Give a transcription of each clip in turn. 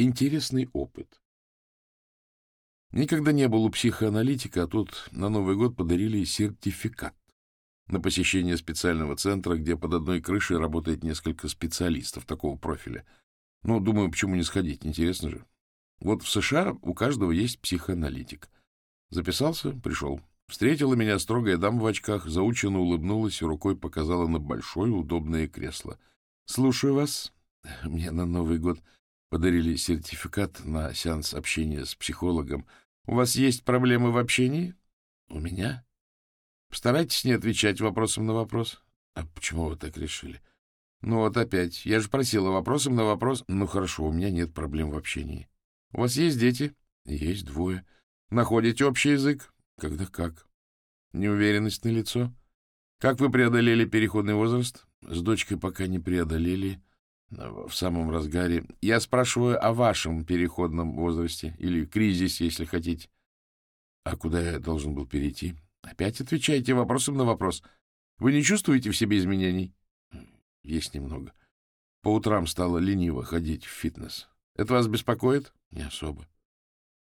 Интересный опыт. Никогда не был у психоаналитика, а тут на Новый год подарили сертификат на посещение специального центра, где под одной крышей работает несколько специалистов такого профиля. Ну, думаю, почему не сходить, интересно же. Вот в США у каждого есть психоаналитик. Записался, пришел. Встретила меня строгая дама в очках, заученно улыбнулась и рукой показала на большое удобное кресло. — Слушаю вас. Мне на Новый год подарили сертификат на сеанс общения с психологом. У вас есть проблемы в общении? — У меня? Постарайтесь не отвечать вопросом на вопрос. А почему вы так решили? Ну вот опять. Я же просила вопросом на вопрос. Ну хорошо, у меня нет проблем в общении. У вас есть дети? Есть двое. Находите общий язык? Когда как? Неуверенность на лицо? Как вы преодолели переходный возраст? С дочкой пока не преодолели. В самом разгаре. Я спрашиваю о вашем переходном возрасте. Или кризисе, если хотите. А куда я должен был перейти? Опять отвечаете вопросом на вопрос. Вы не чувствуете в себе изменений? Есть немного. По утрам стало лениво ходить в фитнес. Это вас беспокоит? Не особо.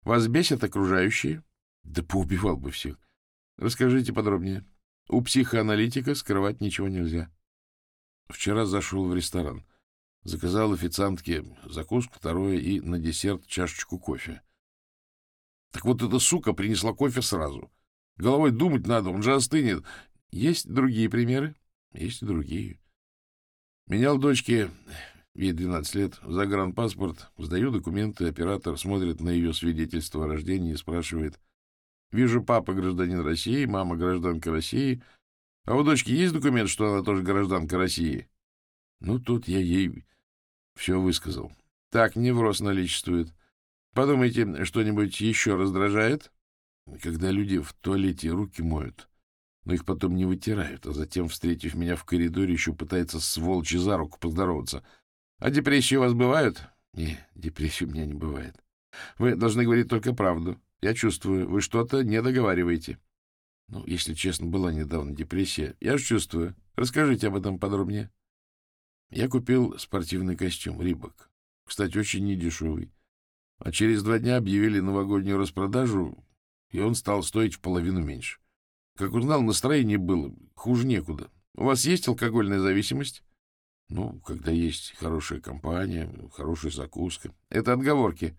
Вас бесят окружающие? Да поубивал бы всех. Расскажите подробнее. У психоаналитика скрывать ничего нельзя. Вчера зашел в ресторан. Заказал официантке закуску, второе и на десерт чашечку кофе. Так вот эта сука принесла кофе сразу. Головой думать надо, он же остынет. Есть другие примеры? Есть и другие. Менял дочке, ей 12 лет, загранпаспорт, сдаю документы, оператор смотрит на ее свидетельство о рождении и спрашивает. Вижу, папа гражданин России, мама гражданка России. А у дочки есть документ, что она тоже гражданка России? Ну, тут я ей все высказал. Так, невроз наличествует. Подумайте, что-нибудь еще раздражает? Когда люди в туалете руки моют, но их потом не вытирают, а затем, встретив меня в коридоре, еще пытается сволочи за руку поздороваться. А депрессии у вас бывают? Не, депрессии у меня не бывает. Вы должны говорить только правду. Я чувствую, вы что-то не договариваете. Ну, если честно, была недавно депрессия. Я же чувствую. Расскажите об этом подробнее. Я купил спортивный костюм «Рибок». Кстати, очень недешевый. А через два дня объявили новогоднюю распродажу, и он стал стоить в половину меньше. Как узнал, настроение было хуже некуда. У вас есть алкогольная зависимость? Ну, когда есть хорошая компания, хорошая закуска. Это отговорки.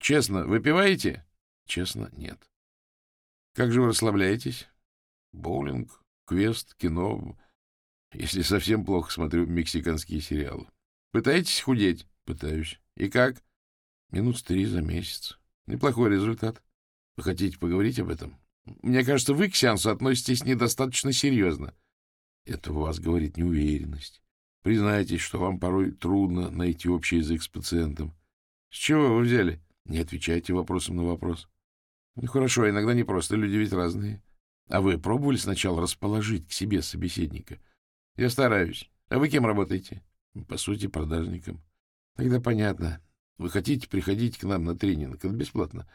Честно, выпиваете? Честно, нет. Как же вы расслабляетесь? Боулинг, квест, кино. Если совсем плохо, смотрю мексиканские сериалы. Пытаетесь худеть? Пытаюсь. И как? Минут три за месяц. Неплохой результат. Вы хотите поговорить об этом? Мне кажется, вы к сеансу относитесь недостаточно серьезно. Это у вас говорит неуверенность. Признайтесь, что вам порой трудно найти общий язык с пациентом. С чего вы взяли? Не отвечайте вопросом на вопрос. Ну, хорошо, иногда не просто, люди ведь разные. А вы пробовали сначала расположить к себе собеседника? Я стараюсь. А вы кем работаете? По сути, продажником. Тогда понятно. Вы хотите приходить к нам на тренинг? Это бесплатно.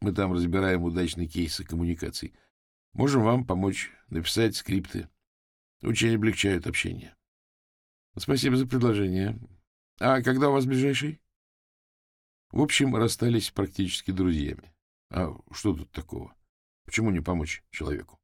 Мы там разбираем удачные кейсы коммуникаций. Можем вам помочь написать скрипты. Очень облегчают общение. Спасибо за предложение. А когда у вас ближайший? В общем, расстались практически друзьями. А что тут такого? Почему не помочь человеку?